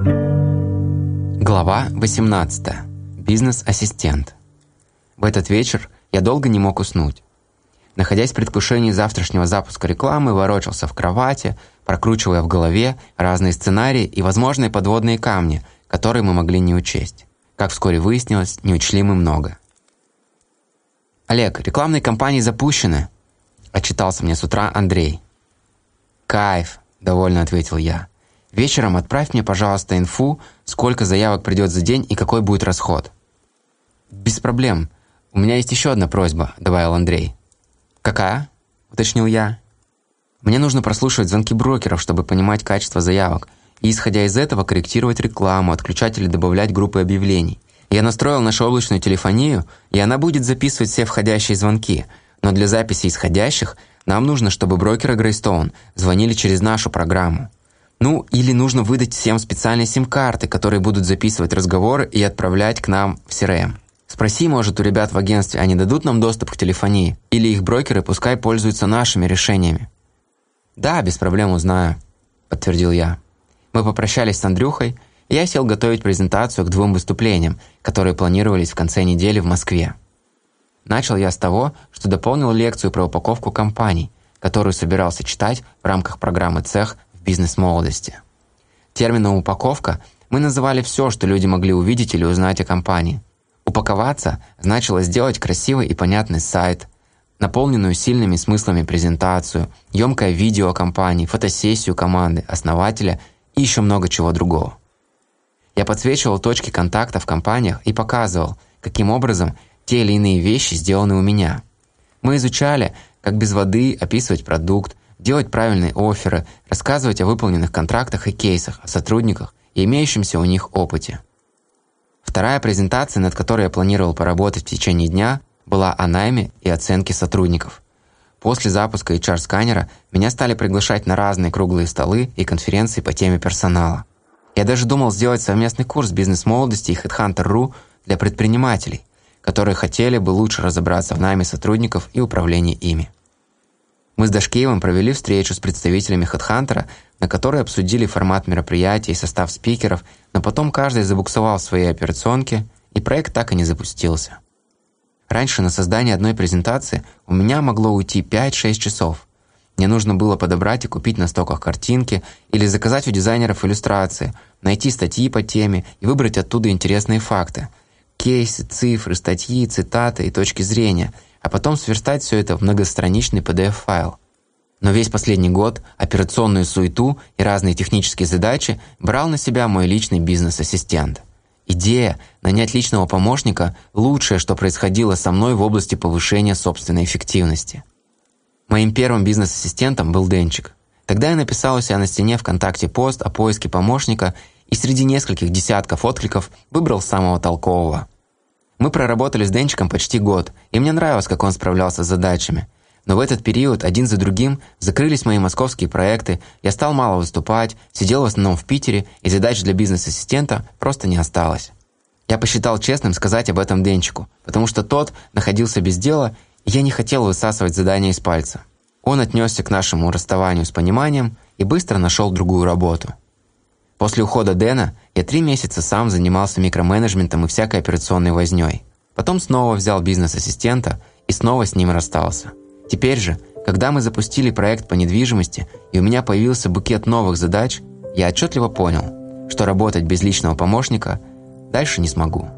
Глава 18. Бизнес-ассистент. В этот вечер я долго не мог уснуть. Находясь в предвкушении завтрашнего запуска рекламы, ворочался в кровати, прокручивая в голове разные сценарии и возможные подводные камни, которые мы могли не учесть. Как вскоре выяснилось, не учли мы много. «Олег, рекламные кампании запущены», – отчитался мне с утра Андрей. «Кайф», – довольно ответил я. Вечером отправь мне, пожалуйста, инфу, сколько заявок придет за день и какой будет расход». «Без проблем. У меня есть еще одна просьба», – добавил Андрей. «Какая?» – уточнил я. «Мне нужно прослушивать звонки брокеров, чтобы понимать качество заявок, и, исходя из этого, корректировать рекламу, отключать или добавлять группы объявлений. Я настроил нашу облачную телефонию, и она будет записывать все входящие звонки, но для записи исходящих нам нужно, чтобы брокеры Грейстоун звонили через нашу программу. Ну, или нужно выдать всем специальные сим-карты, которые будут записывать разговоры и отправлять к нам в CRM. Спроси, может, у ребят в агентстве, они дадут нам доступ к телефонии? Или их брокеры пускай пользуются нашими решениями? «Да, без проблем узнаю», – подтвердил я. Мы попрощались с Андрюхой, и я сел готовить презентацию к двум выступлениям, которые планировались в конце недели в Москве. Начал я с того, что дополнил лекцию про упаковку компаний, которую собирался читать в рамках программы «Цех» бизнес-молодости. Термином «упаковка» мы называли все, что люди могли увидеть или узнать о компании. Упаковаться значило сделать красивый и понятный сайт, наполненную сильными смыслами презентацию, емкое видео о компании, фотосессию команды, основателя и еще много чего другого. Я подсвечивал точки контакта в компаниях и показывал, каким образом те или иные вещи сделаны у меня. Мы изучали, как без воды описывать продукт, делать правильные оферы, рассказывать о выполненных контрактах и кейсах, о сотрудниках и имеющемся у них опыте. Вторая презентация, над которой я планировал поработать в течение дня, была о найме и оценке сотрудников. После запуска HR-сканера меня стали приглашать на разные круглые столы и конференции по теме персонала. Я даже думал сделать совместный курс бизнес-молодости и Headhunter.ru для предпринимателей, которые хотели бы лучше разобраться в найме сотрудников и управлении ими. Мы с Дашкеевым провели встречу с представителями HeadHunter, на которой обсудили формат мероприятия и состав спикеров, но потом каждый забуксовал в своей операционке, и проект так и не запустился. Раньше на создание одной презентации у меня могло уйти 5-6 часов. Мне нужно было подобрать и купить на стоках картинки или заказать у дизайнеров иллюстрации, найти статьи по теме и выбрать оттуда интересные факты. Кейсы, цифры, статьи, цитаты и точки зрения – а потом сверстать все это в многостраничный PDF-файл. Но весь последний год операционную суету и разные технические задачи брал на себя мой личный бизнес-ассистент. Идея нанять личного помощника – лучшее, что происходило со мной в области повышения собственной эффективности. Моим первым бизнес-ассистентом был Денчик. Тогда я написал у себя на стене ВКонтакте пост о поиске помощника и среди нескольких десятков откликов выбрал самого толкового – мы проработали с Денчиком почти год, и мне нравилось, как он справлялся с задачами. Но в этот период один за другим закрылись мои московские проекты, я стал мало выступать, сидел в основном в Питере, и задач для бизнес-ассистента просто не осталось. Я посчитал честным сказать об этом Денчику, потому что тот находился без дела, и я не хотел высасывать задания из пальца. Он отнесся к нашему расставанию с пониманием и быстро нашел другую работу. После ухода Дэна я три месяца сам занимался микроменеджментом и всякой операционной вознёй. Потом снова взял бизнес-ассистента и снова с ним расстался. Теперь же, когда мы запустили проект по недвижимости и у меня появился букет новых задач, я отчетливо понял, что работать без личного помощника дальше не смогу.